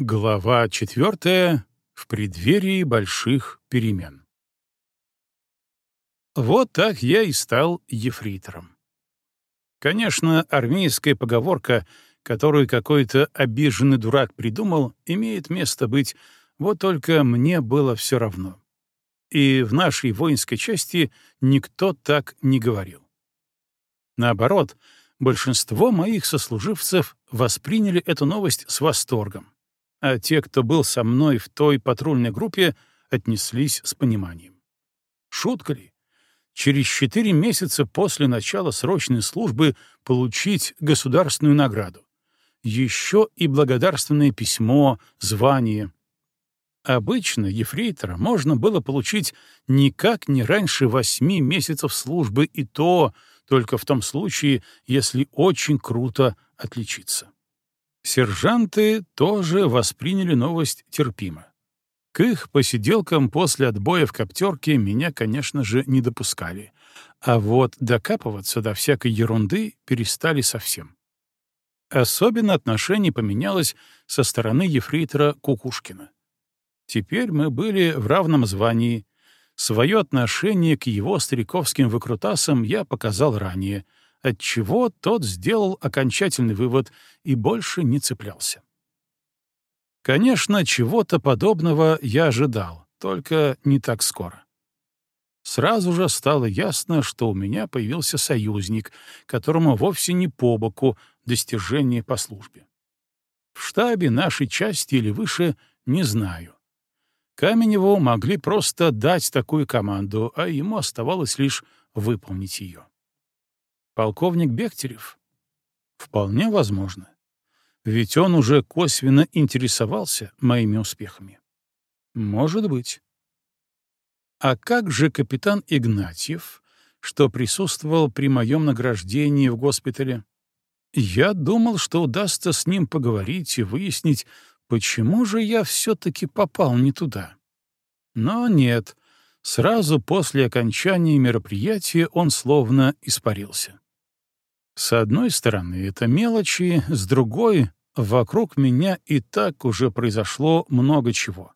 Глава четвертая. В преддверии больших перемен. Вот так я и стал ефрейтором. Конечно, армейская поговорка, которую какой-то обиженный дурак придумал, имеет место быть, вот только мне было все равно. И в нашей воинской части никто так не говорил. Наоборот, большинство моих сослуживцев восприняли эту новость с восторгом а те, кто был со мной в той патрульной группе, отнеслись с пониманием. Шутка ли? Через четыре месяца после начала срочной службы получить государственную награду. Еще и благодарственное письмо, звание. Обычно ефрейтора можно было получить никак не раньше восьми месяцев службы, и то только в том случае, если очень круто отличиться. Сержанты тоже восприняли новость терпимо. К их посиделкам после отбоя в коптерке меня, конечно же, не допускали. А вот докапываться до всякой ерунды перестали совсем. Особенно отношение поменялось со стороны ефрейтора Кукушкина. Теперь мы были в равном звании. Свое отношение к его стариковским выкрутасам я показал ранее — отчего тот сделал окончательный вывод и больше не цеплялся. Конечно, чего-то подобного я ожидал, только не так скоро. Сразу же стало ясно, что у меня появился союзник, которому вовсе не по боку достижение по службе. В штабе нашей части или выше не знаю. Каменеву могли просто дать такую команду, а ему оставалось лишь выполнить ее. Полковник Бехтерев? Вполне возможно. Ведь он уже косвенно интересовался моими успехами. Может быть. А как же капитан Игнатьев, что присутствовал при моем награждении в госпитале? Я думал, что удастся с ним поговорить и выяснить, почему же я все-таки попал не туда. Но нет, сразу после окончания мероприятия он словно испарился. С одной стороны, это мелочи, с другой — вокруг меня и так уже произошло много чего.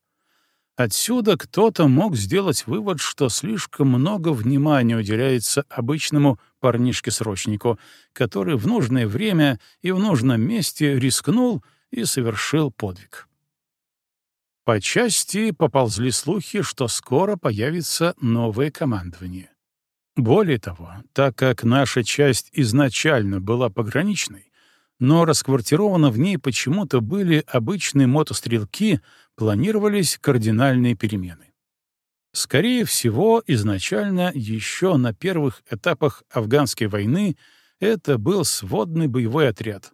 Отсюда кто-то мог сделать вывод, что слишком много внимания уделяется обычному парнишке-срочнику, который в нужное время и в нужном месте рискнул и совершил подвиг. По части поползли слухи, что скоро появится новое командование. Более того, так как наша часть изначально была пограничной, но расквартированы в ней почему-то были обычные мотострелки, планировались кардинальные перемены. Скорее всего, изначально еще на первых этапах афганской войны это был сводный боевой отряд,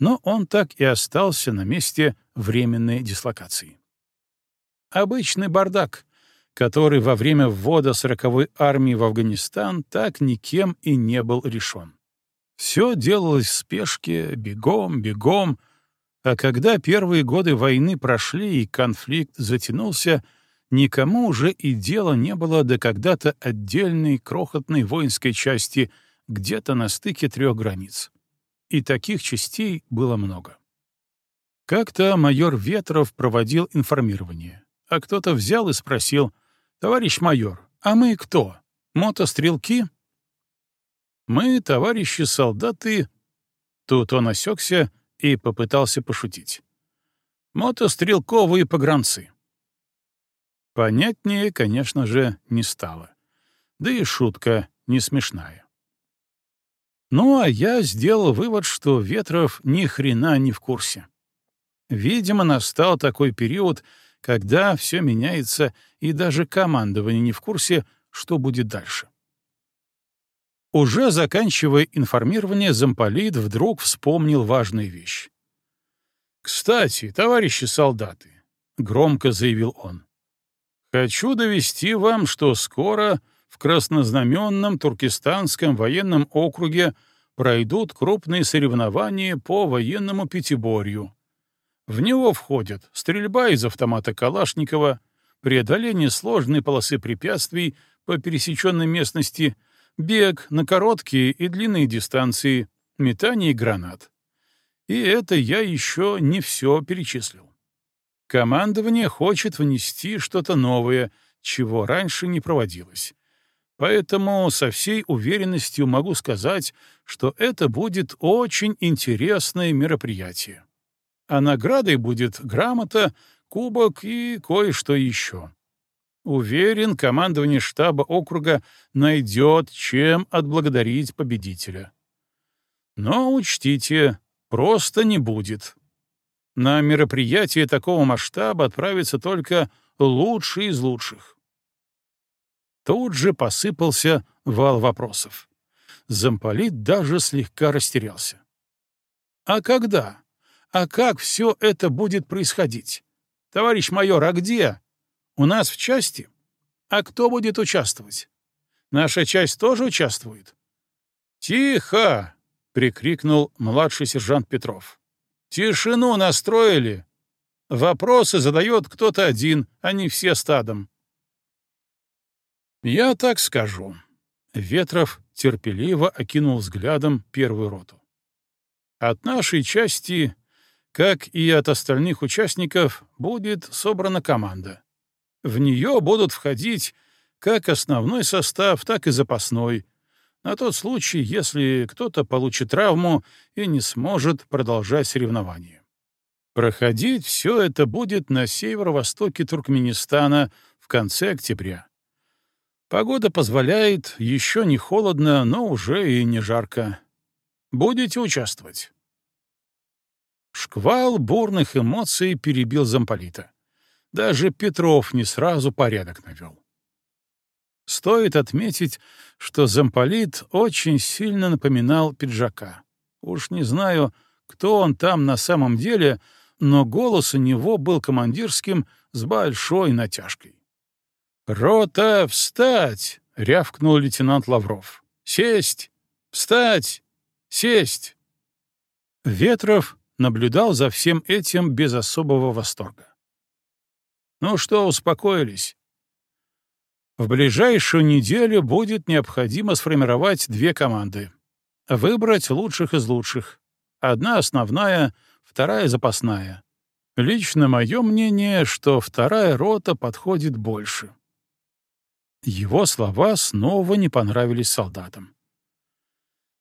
но он так и остался на месте временной дислокации. Обычный бардак, который во время ввода сороковой армии в Афганистан так никем и не был решен. Все делалось в спешке, бегом, бегом, а когда первые годы войны прошли и конфликт затянулся, никому уже и дела не было до когда-то отдельной крохотной воинской части где-то на стыке трех границ. И таких частей было много. Как-то майор Ветров проводил информирование, а кто-то взял и спросил, «Товарищ майор, а мы кто? Мотострелки?» «Мы, товарищи солдаты...» Тут он осекся и попытался пошутить. «Мотострелковые погранцы». Понятнее, конечно же, не стало. Да и шутка не смешная. Ну, а я сделал вывод, что Ветров ни хрена не в курсе. Видимо, настал такой период, когда все меняется, и даже командование не в курсе, что будет дальше. Уже заканчивая информирование, замполит вдруг вспомнил важную вещь. «Кстати, товарищи солдаты», — громко заявил он, — «хочу довести вам, что скоро в краснознаменном Туркестанском военном округе пройдут крупные соревнования по военному пятиборью, в него входят стрельба из автомата Калашникова, преодоление сложной полосы препятствий по пересеченной местности, бег на короткие и длинные дистанции, метание гранат. И это я еще не все перечислил. Командование хочет внести что-то новое, чего раньше не проводилось. Поэтому со всей уверенностью могу сказать, что это будет очень интересное мероприятие. А наградой будет грамота, кубок и кое-что еще. Уверен, командование штаба округа найдет, чем отблагодарить победителя. Но учтите, просто не будет. На мероприятие такого масштаба отправится только лучший из лучших. Тут же посыпался вал вопросов. Замполит даже слегка растерялся. А когда? А как все это будет происходить? Товарищ майор, а где? У нас в части? А кто будет участвовать? Наша часть тоже участвует? Тихо! прикрикнул младший сержант Петров. Тишину настроили. Вопросы задает кто-то один, а не все стадом. Я так скажу. Ветров терпеливо окинул взглядом первую роту. От нашей части, как и от остальных участников, будет собрана команда. В нее будут входить как основной состав, так и запасной, на тот случай, если кто-то получит травму и не сможет продолжать соревнования. Проходить все это будет на северо-востоке Туркменистана в конце октября. Погода позволяет, еще не холодно, но уже и не жарко. Будете участвовать. Шквал бурных эмоций перебил замполита. Даже Петров не сразу порядок навел. Стоит отметить, что замполит очень сильно напоминал пиджака. Уж не знаю, кто он там на самом деле, но голос у него был командирским с большой натяжкой. «Рота, встать!» — рявкнул лейтенант Лавров. «Сесть! Встать! Сесть!» Ветров наблюдал за всем этим без особого восторга. Ну что, успокоились? В ближайшую неделю будет необходимо сформировать две команды. Выбрать лучших из лучших. Одна основная, вторая запасная. Лично мое мнение, что вторая рота подходит больше. Его слова снова не понравились солдатам.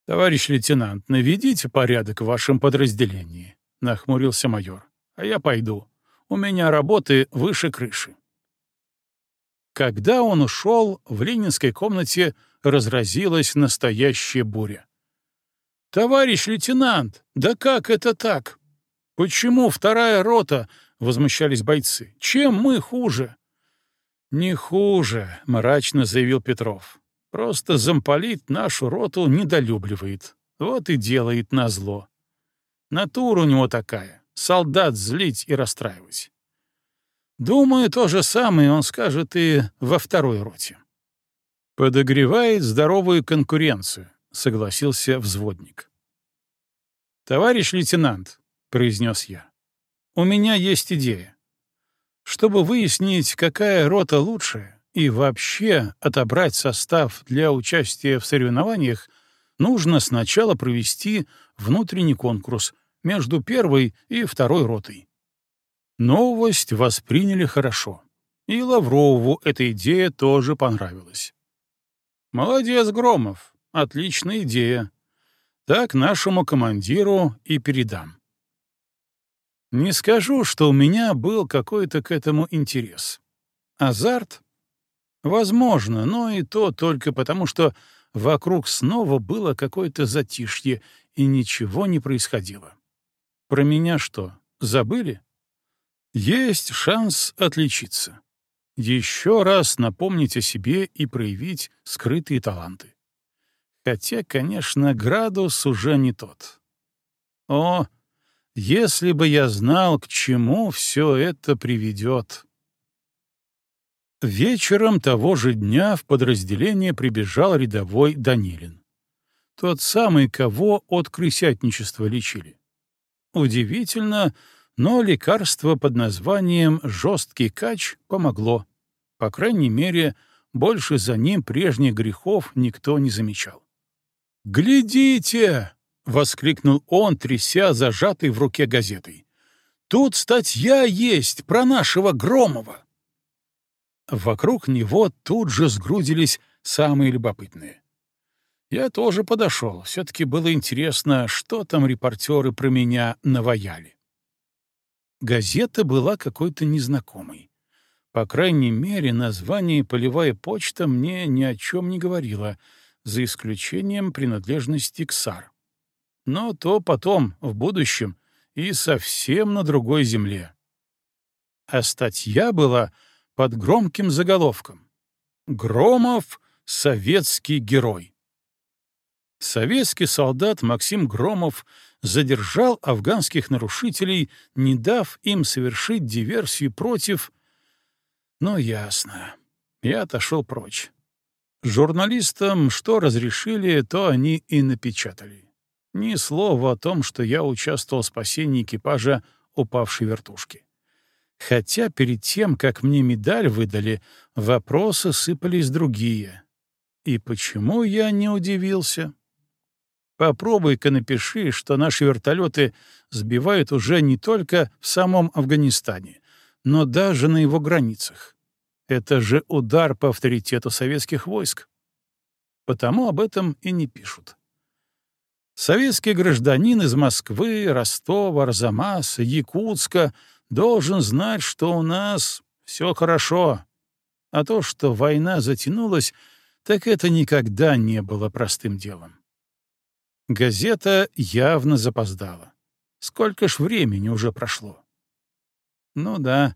«Товарищ лейтенант, наведите порядок в вашем подразделении», — нахмурился майор. «А я пойду. У меня работы выше крыши. Когда он ушел, в ленинской комнате разразилась настоящая буря. «Товарищ лейтенант, да как это так? Почему вторая рота?» — возмущались бойцы. «Чем мы хуже?» «Не хуже», — мрачно заявил Петров. «Просто замполит нашу роту недолюбливает. Вот и делает назло. Натура у него такая солдат злить и расстраивать. Думаю, то же самое он скажет и во второй роте. Подогревает здоровую конкуренцию, согласился взводник. Товарищ лейтенант, произнес я, у меня есть идея. Чтобы выяснить, какая рота лучше, и вообще отобрать состав для участия в соревнованиях, нужно сначала провести внутренний конкурс, между первой и второй ротой. Новость восприняли хорошо, и Лаврову эта идея тоже понравилась. «Молодец, Громов, отличная идея. Так нашему командиру и передам». Не скажу, что у меня был какой-то к этому интерес. Азарт? Возможно, но и то только потому, что вокруг снова было какое-то затишье, и ничего не происходило. Про меня что, забыли? Есть шанс отличиться. Еще раз напомнить о себе и проявить скрытые таланты. Хотя, конечно, градус уже не тот. О, если бы я знал, к чему все это приведет. Вечером того же дня в подразделение прибежал рядовой Данилин. Тот самый, кого от крысятничества лечили. Удивительно, но лекарство под названием «жесткий кач» помогло. По крайней мере, больше за ним прежних грехов никто не замечал. «Глядите!» — воскликнул он, тряся зажатой в руке газетой. Тут статья есть про нашего Громова!» Вокруг него тут же сгрудились самые любопытные. Я тоже подошел. Все-таки было интересно, что там репортеры про меня наваяли. Газета была какой-то незнакомой. По крайней мере, название «Полевая почта» мне ни о чем не говорило, за исключением принадлежности к САР. Но то потом, в будущем, и совсем на другой земле. А статья была под громким заголовком «Громов — советский герой». Советский солдат Максим Громов задержал афганских нарушителей, не дав им совершить диверсию против... Ну, ясно. Я отошел прочь. Журналистам что разрешили, то они и напечатали. Ни слова о том, что я участвовал в спасении экипажа упавшей вертушки. Хотя перед тем, как мне медаль выдали, вопросы сыпались другие. И почему я не удивился? Попробуй-ка напиши, что наши вертолеты сбивают уже не только в самом Афганистане, но даже на его границах. Это же удар по авторитету советских войск. Потому об этом и не пишут. Советский гражданин из Москвы, Ростова, Арзамаса, Якутска должен знать, что у нас все хорошо. А то, что война затянулась, так это никогда не было простым делом. Газета явно запоздала. Сколько ж времени уже прошло? Ну да,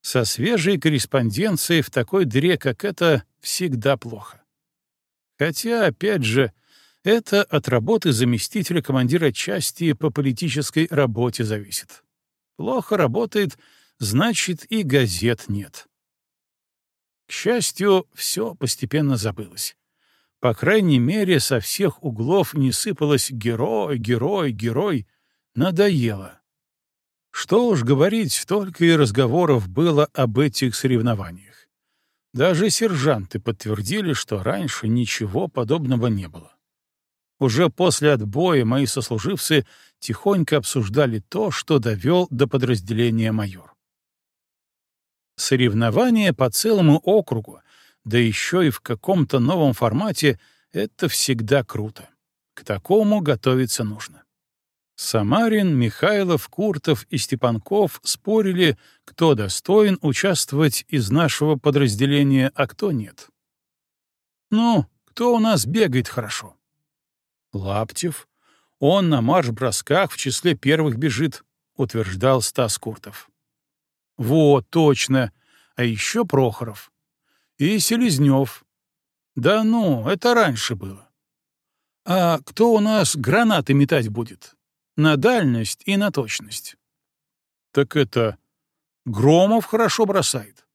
со свежей корреспонденцией в такой дыре, как это, всегда плохо. Хотя, опять же, это от работы заместителя командира части по политической работе зависит. Плохо работает, значит, и газет нет. К счастью, все постепенно забылось. По крайней мере, со всех углов не сыпалось «герой, герой, герой». Надоело. Что уж говорить, столько и разговоров было об этих соревнованиях. Даже сержанты подтвердили, что раньше ничего подобного не было. Уже после отбоя мои сослуживцы тихонько обсуждали то, что довел до подразделения майор. Соревнования по целому округу да еще и в каком-то новом формате, это всегда круто. К такому готовиться нужно. Самарин, Михайлов, Куртов и Степанков спорили, кто достоин участвовать из нашего подразделения, а кто нет. Ну, кто у нас бегает хорошо? Лаптев. Он на марш-бросках в числе первых бежит, утверждал Стас Куртов. Вот, точно. А еще Прохоров и Селезнев. Да ну, это раньше было. А кто у нас гранаты метать будет? На дальность и на точность. Так это Громов хорошо бросает.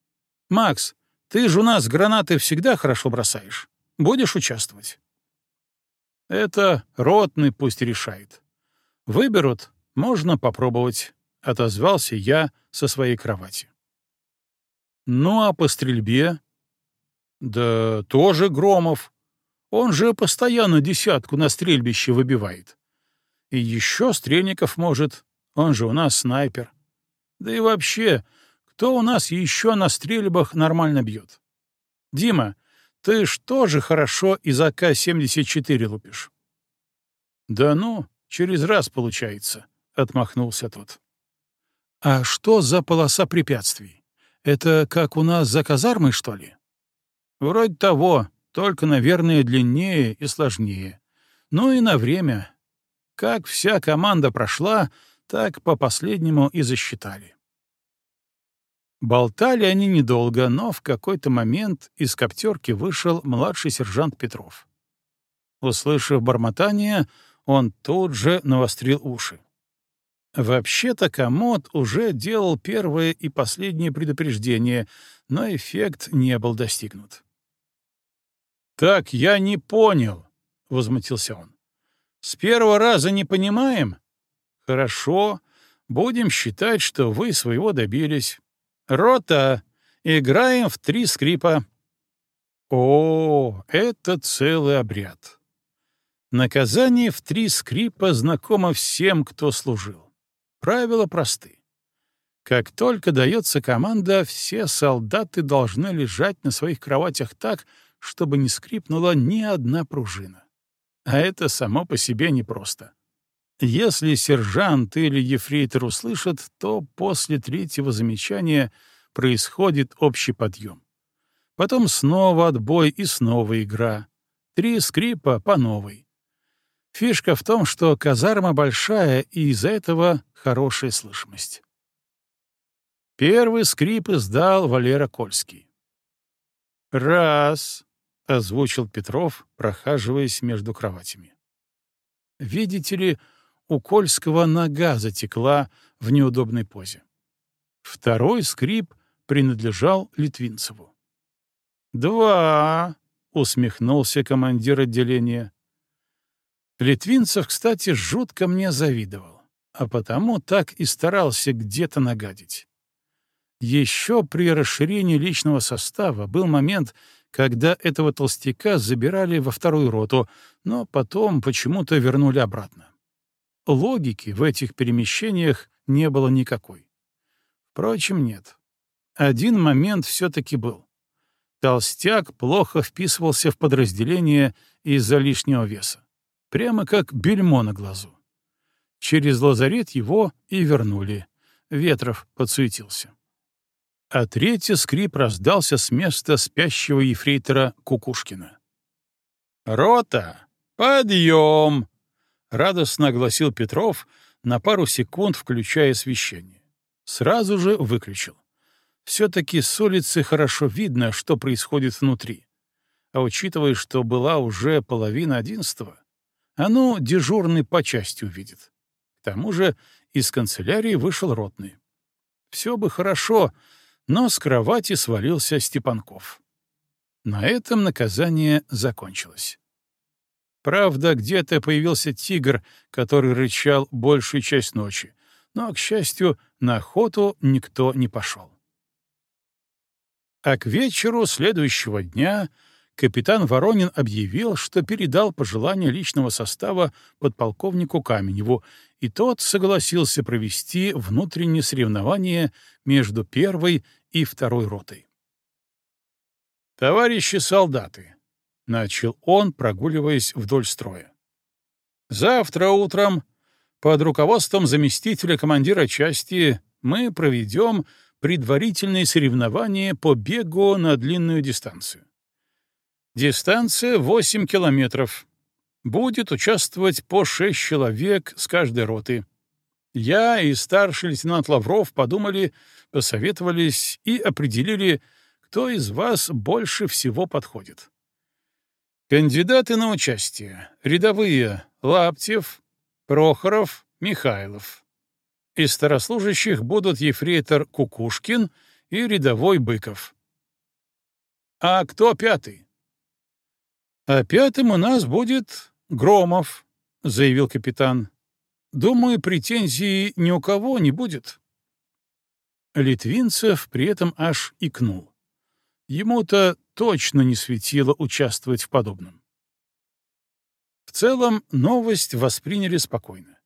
Макс, ты же у нас гранаты всегда хорошо бросаешь. Будешь участвовать? Это ротный пусть решает. Выберут, можно попробовать, — отозвался я со своей кровати. Ну а по стрельбе да тоже Громов. Он же постоянно десятку на стрельбище выбивает. И еще Стрельников может, он же у нас снайпер. Да и вообще, кто у нас еще на стрельбах нормально бьет? Дима, ты ж тоже хорошо из АК-74 лупишь. Да ну, через раз получается, — отмахнулся тот. А что за полоса препятствий? Это как у нас за казармой, что ли? Вроде того, только, наверное, длиннее и сложнее. Ну и на время. Как вся команда прошла, так по последнему и засчитали. Болтали они недолго, но в какой-то момент из коптерки вышел младший сержант Петров. Услышав бормотание, он тут же навострил уши. Вообще-то комод уже делал первое и последнее предупреждение, но эффект не был достигнут. «Так я не понял», — возмутился он. «С первого раза не понимаем? Хорошо, будем считать, что вы своего добились. Рота, играем в три скрипа». О, это целый обряд. Наказание в три скрипа знакомо всем, кто служил. Правила просты. Как только дается команда, все солдаты должны лежать на своих кроватях так, чтобы не скрипнула ни одна пружина. А это само по себе непросто. Если сержант или ефрейтор услышат, то после третьего замечания происходит общий подъем. Потом снова отбой и снова игра. Три скрипа по новой. Фишка в том, что казарма большая, и из-за этого хорошая слышимость. Первый скрип издал Валера Кольский. «Раз», — озвучил Петров, прохаживаясь между кроватями. Видите ли, у Кольского нога затекла в неудобной позе. Второй скрип принадлежал Литвинцеву. «Два», — усмехнулся командир отделения. Литвинцев, кстати, жутко мне завидовал, а потому так и старался где-то нагадить. Еще при расширении личного состава был момент, когда этого толстяка забирали во вторую роту, но потом почему-то вернули обратно. Логики в этих перемещениях не было никакой. Впрочем, нет. Один момент все-таки был. Толстяк плохо вписывался в подразделение из-за лишнего веса. Прямо как бельмо на глазу. Через лазарет его и вернули. Ветров подсуетился. А третий скрип раздался с места спящего ефрейтора Кукушкина. «Рота, подъем!» — радостно огласил Петров, на пару секунд включая освещение. Сразу же выключил. Все-таки с улицы хорошо видно, что происходит внутри. А учитывая, что была уже половина одиннадцатого, оно дежурный по части увидит. К тому же из канцелярии вышел ротный. Все бы хорошо, но с кровати свалился Степанков. На этом наказание закончилось. Правда, где-то появился тигр, который рычал большую часть ночи, но, к счастью, на охоту никто не пошел. А к вечеру следующего дня капитан Воронин объявил, что передал пожелания личного состава подполковнику Каменеву, и тот согласился провести внутренние соревнования между первой и второй ротой. «Товарищи солдаты», — начал он, прогуливаясь вдоль строя, — «завтра утром под руководством заместителя командира части мы проведем предварительные соревнования по бегу на длинную дистанцию. Дистанция 8 километров. Будет участвовать по 6 человек с каждой роты. Я и старший лейтенант Лавров подумали, посоветовались и определили, кто из вас больше всего подходит. Кандидаты на участие. Рядовые — Лаптев, Прохоров, Михайлов. Из старослужащих будут ефрейтор Кукушкин и рядовой Быков. А кто пятый? А пятым у нас будет Громов, — заявил капитан. Думаю, претензий ни у кого не будет. Литвинцев при этом аж икнул. Ему-то точно не светило участвовать в подобном. В целом, новость восприняли спокойно.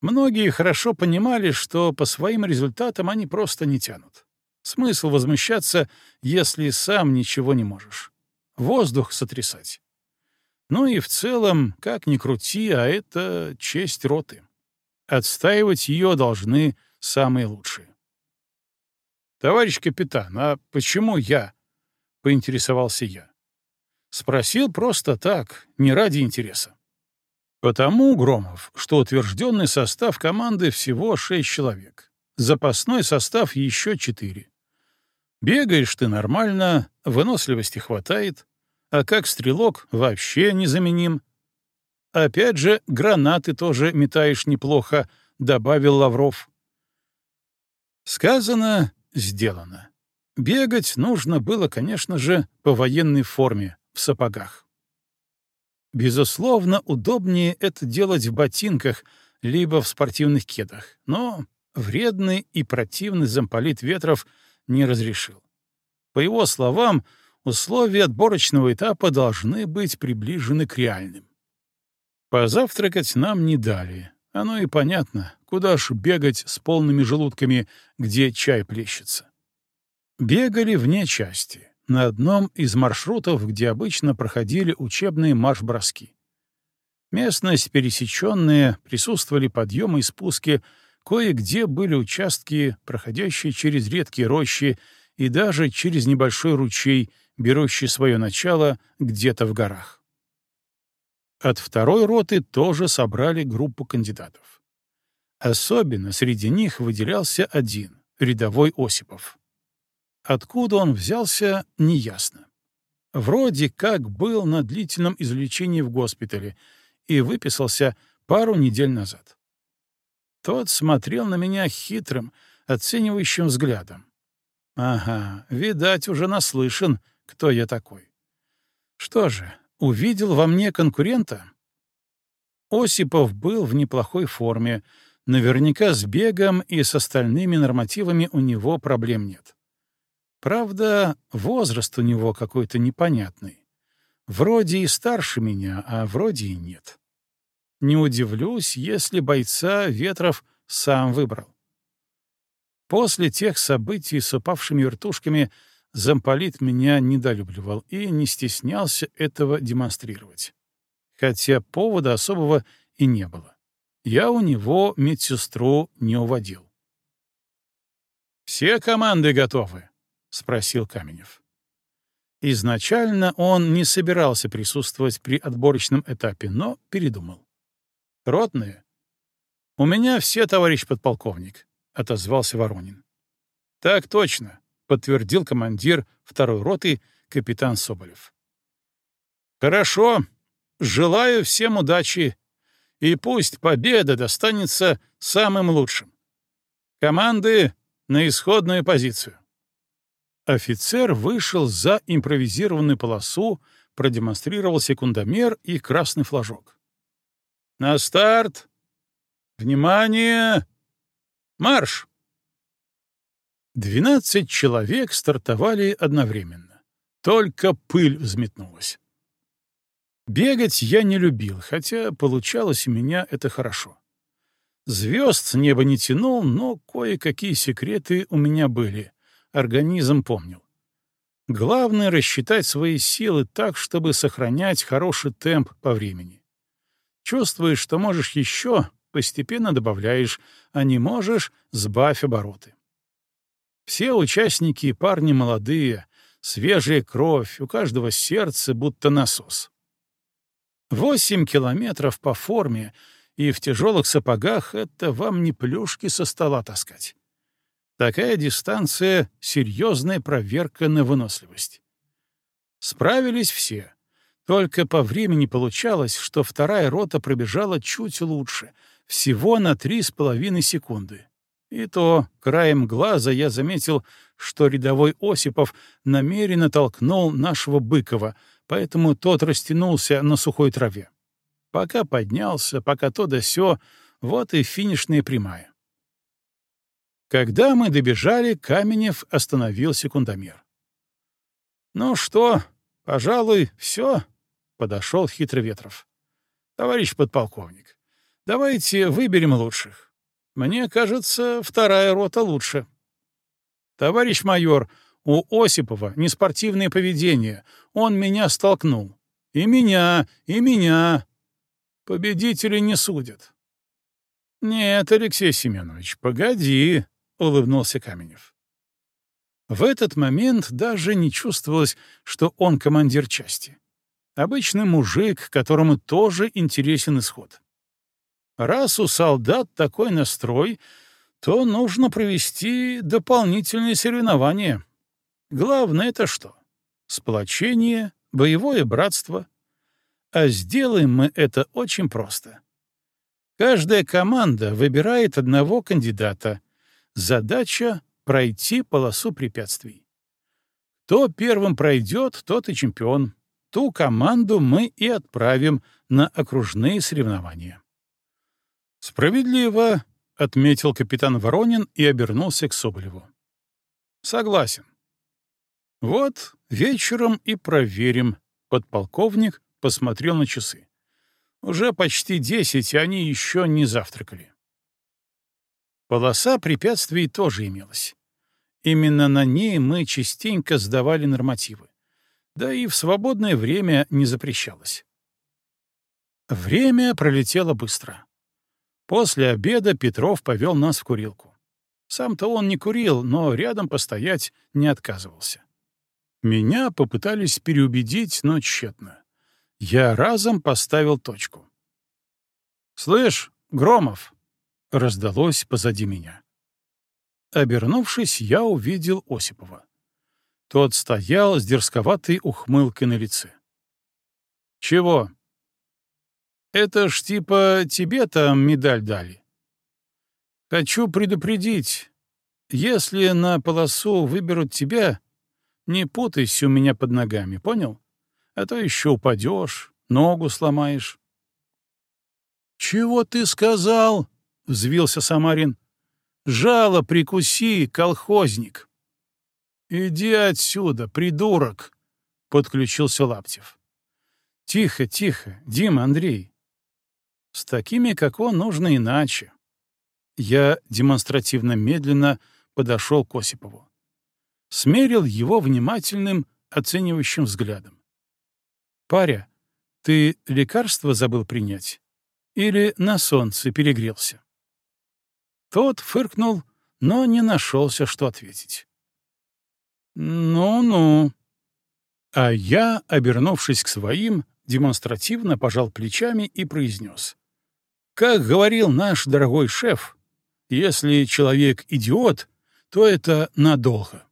Многие хорошо понимали, что по своим результатам они просто не тянут. Смысл возмущаться, если сам ничего не можешь. Воздух сотрясать. Ну и в целом, как ни крути, а это честь роты. Отстаивать ее должны самые лучшие. «Товарищ капитан, а почему я?» — поинтересовался я. Спросил просто так, не ради интереса. Потому, Громов, что утвержденный состав команды всего шесть человек. Запасной состав еще четыре. Бегаешь ты нормально, выносливости хватает, а как стрелок вообще незаменим. Опять же, гранаты тоже метаешь неплохо, добавил Лавров. Сказано, сделано. Бегать нужно было, конечно же, по военной форме, в сапогах. Безусловно, удобнее это делать в ботинках, либо в спортивных кедах, но вредный и противный замполит Ветров не разрешил. По его словам, условия отборочного этапа должны быть приближены к реальным. Позавтракать нам не дали. Оно и понятно, Куда ж бегать с полными желудками, где чай плещется? Бегали вне части, на одном из маршрутов, где обычно проходили учебные марш-броски. Местность пересеченная, присутствовали подъемы и спуски, кое-где были участки, проходящие через редкие рощи и даже через небольшой ручей, берущий свое начало где-то в горах. От второй роты тоже собрали группу кандидатов. Особенно среди них выделялся один — рядовой Осипов. Откуда он взялся, неясно. Вроде как был на длительном излечении в госпитале и выписался пару недель назад. Тот смотрел на меня хитрым, оценивающим взглядом. Ага, видать, уже наслышан, кто я такой. Что же, увидел во мне конкурента? Осипов был в неплохой форме, Наверняка с бегом и с остальными нормативами у него проблем нет. Правда, возраст у него какой-то непонятный. Вроде и старше меня, а вроде и нет. Не удивлюсь, если бойца Ветров сам выбрал. После тех событий с упавшими вертушками замполит меня недолюбливал и не стеснялся этого демонстрировать. Хотя повода особого и не было я у него медсестру не уводил. «Все команды готовы?» — спросил Каменев. Изначально он не собирался присутствовать при отборочном этапе, но передумал. «Ротные?» «У меня все, товарищ подполковник», — отозвался Воронин. «Так точно», — подтвердил командир второй роты капитан Соболев. «Хорошо. Желаю всем удачи и пусть победа достанется самым лучшим. Команды на исходную позицию. Офицер вышел за импровизированную полосу, продемонстрировал секундомер и красный флажок. «На старт! Внимание! Марш!» Двенадцать человек стартовали одновременно. Только пыль взметнулась. Бегать я не любил, хотя получалось у меня это хорошо. Звезд с неба не тянул, но кое-какие секреты у меня были. Организм помнил. Главное — рассчитать свои силы так, чтобы сохранять хороший темп по времени. Чувствуешь, что можешь еще, постепенно добавляешь, а не можешь — сбавь обороты. Все участники — парни молодые, свежая кровь, у каждого сердце будто насос. Восемь километров по форме и в тяжелых сапогах — это вам не плюшки со стола таскать. Такая дистанция — серьезная проверка на выносливость. Справились все. Только по времени получалось, что вторая рота пробежала чуть лучше, всего на три с половиной секунды. И то краем глаза я заметил, что рядовой Осипов намеренно толкнул нашего Быкова — поэтому тот растянулся на сухой траве. Пока поднялся, пока то да сё, вот и финишная прямая. Когда мы добежали, Каменев остановил секундомер. «Ну что, пожалуй, все», — подошел Хитроветров. «Товарищ подполковник, давайте выберем лучших. Мне кажется, вторая рота лучше». «Товарищ майор, у Осипова неспортивное поведение. Он меня столкнул. И меня, и меня. Победители не судят. Нет, Алексей Семенович, погоди, — улыбнулся Каменев. В этот момент даже не чувствовалось, что он командир части. Обычный мужик, которому тоже интересен исход. Раз у солдат такой настрой, то нужно провести дополнительные соревнования. Главное — это что? Сплочение, боевое братство. А сделаем мы это очень просто. Каждая команда выбирает одного кандидата. Задача — пройти полосу препятствий. Кто первым пройдет, тот и чемпион. Ту команду мы и отправим на окружные соревнования. «Справедливо», — отметил капитан Воронин и обернулся к Соболеву. «Согласен. Вот вечером и проверим. Подполковник посмотрел на часы. Уже почти десять, и они еще не завтракали. Полоса препятствий тоже имелась. Именно на ней мы частенько сдавали нормативы. Да и в свободное время не запрещалось. Время пролетело быстро. После обеда Петров повел нас в курилку. Сам-то он не курил, но рядом постоять не отказывался. Меня попытались переубедить, но тщетно. Я разом поставил точку. «Слышь, Громов!» — раздалось позади меня. Обернувшись, я увидел Осипова. Тот стоял с дерзковатой ухмылкой на лице. «Чего?» «Это ж типа тебе там медаль дали?» «Хочу предупредить. Если на полосу выберут тебя, не путайся у меня под ногами, понял? А то еще упадешь, ногу сломаешь». «Чего ты сказал?» — взвился Самарин. Жало прикуси, колхозник. Иди отсюда, придурок, подключился Лаптев. Тихо, тихо, Дима, Андрей. С такими, как он, нужно иначе. Я демонстративно медленно подошел к Осипову. Смерил его внимательным, оценивающим взглядом. «Паря, ты лекарство забыл принять? Или на солнце перегрелся?» Тот фыркнул, но не нашелся, что ответить. «Ну-ну». А я, обернувшись к своим, демонстративно пожал плечами и произнес. «Как говорил наш дорогой шеф, если человек идиот, то это надолго».